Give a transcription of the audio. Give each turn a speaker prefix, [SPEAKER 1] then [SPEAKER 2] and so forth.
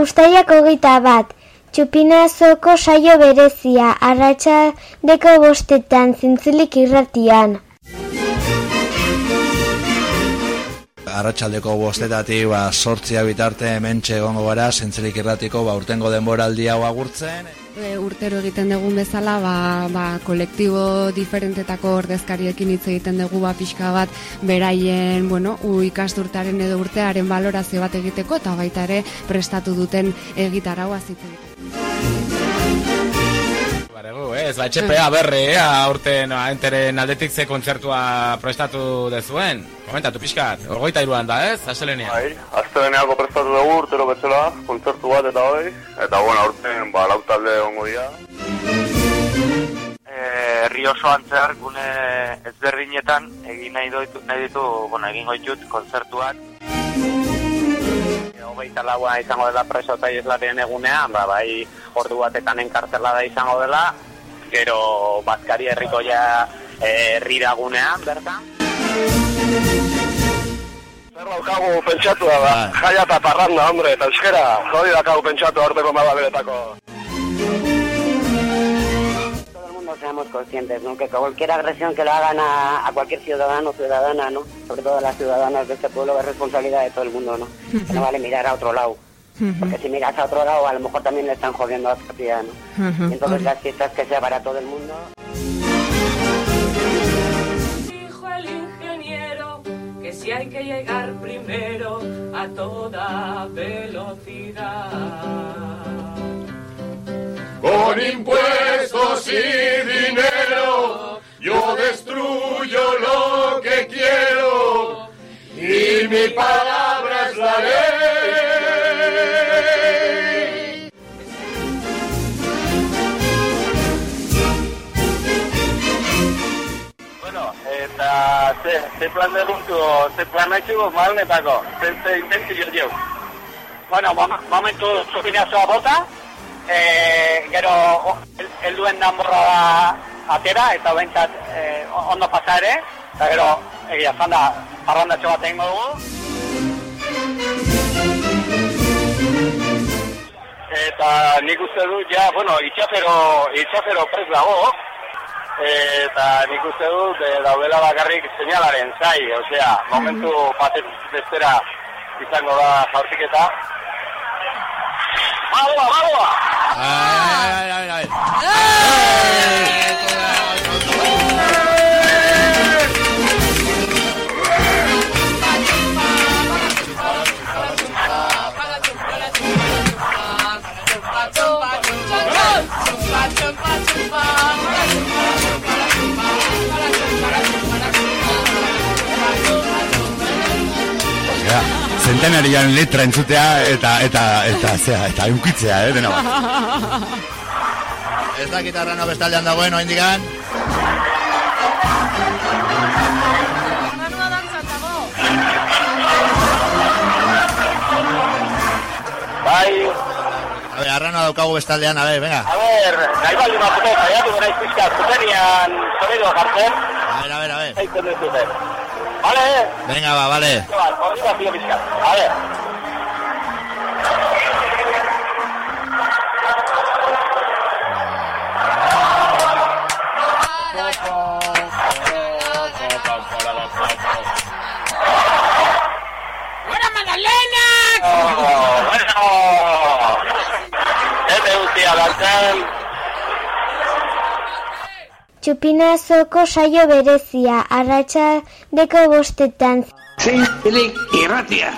[SPEAKER 1] Ustaiak hogeita bat, txupinazoko saio berezia, arratsadeko bostetan, zintzilik irratian.
[SPEAKER 2] Arratxaldeko bostetatik, ba, sortzia bitarte hementxe egongo gara, zintzilik irratiko, ba, urtengo denboraldi hau agurtzen.
[SPEAKER 3] E, urtero egiten dugun bezala, ba, ba, kolektibo diferentetako ordezkariekin hitz egiten dugu ba, pixka bat beraien, bueno, u ikasturtaren edo urtearen balorazio bat egiteko, eta baita ere prestatu duten egitarau azitzen.
[SPEAKER 4] Baregu, ez, ba, etxepea berre, eh, aurten no, enteren aldetik ze kontzertua prestatu dezuen. Komentatu pixkat, orgoita iruan da, ez, astelenia.
[SPEAKER 5] Bai, asteleneako prestatu dugu urtero betxela, kontzertu bat eta hoi. Eta bueno, aurten, ba, lau talde ongo dira.
[SPEAKER 6] herri osoan zehar gune ezberdinetan egin nahi ditu, nahi ditu bueno, egin goitut kontzertuak. Hogeita laua izango dela preso eta ieslarien egunean, ba, bai ordu batetan enkartelada izango dela, gero Bazkari herrikoia eh, herriragunean, bertan.
[SPEAKER 5] Zer daukagu pentsatu da, ba, jaia eta parranda, hombre, eta euskera, jodi daukagu pentsatu aurteko mababeretako.
[SPEAKER 7] Seamos conscientes, ¿no? Que cualquier agresión que le hagan a, a cualquier ciudadano o ciudadana, ¿no? Sobre todo a las ciudadanas de este pueblo es responsabilidad de todo el mundo, ¿no? Que no vale mirar a otro lado. Porque si miras a otro lado, a lo mejor también le están jodiendo a la sociedad, ¿no? Entonces las fiestas que sea para todo el mundo.
[SPEAKER 8] Dijo el ingeniero que si hay que llegar primero a toda velocidad.
[SPEAKER 9] Con impuestos y dinero yo destruyo lo que quiero y mi palabra es la ley.
[SPEAKER 6] Bueno, eta ze, ze plan dugu, ze plan haitxugu malnetako, ze, ze intentzio jau. Bueno, mom- momentu zupinazoa bota, e, helduen danborra da atera, eta bentsat e, ondo pasa ere, eta gero, egia zanda, parrandatxo bat egingo dugu. Eta nik uste du, ja, bueno, itxafero, itxafero prez dago, eta nik uste dut e, daudela bakarrik seinalaren zai, osea, momentu batet bestera izango da jaurtiketa. Bagoa, bagoa!
[SPEAKER 2] Ai, ai, ai, ai, ai. Zentenarian letra entzutea eta eta eta zea, eta unkitzea, eh, dena bat. Ez dakit arrano bestaldean dagoen, oa A ver, arrano daukagu bestaldean, a ver, venga.
[SPEAKER 6] a ber, nahi baldin batute, saiatu gara izpizka, zutenian sonido jartzen,
[SPEAKER 2] A ver, a ver, a ver.
[SPEAKER 6] zaiten dut zuten. Vale,
[SPEAKER 2] Venga, va, vale.
[SPEAKER 6] Bai, koordinazio pizka. A ver. Dantzen,
[SPEAKER 1] Txupinazoko saio berezia, arratsadeko bostetan.
[SPEAKER 10] Zintzilik irratia.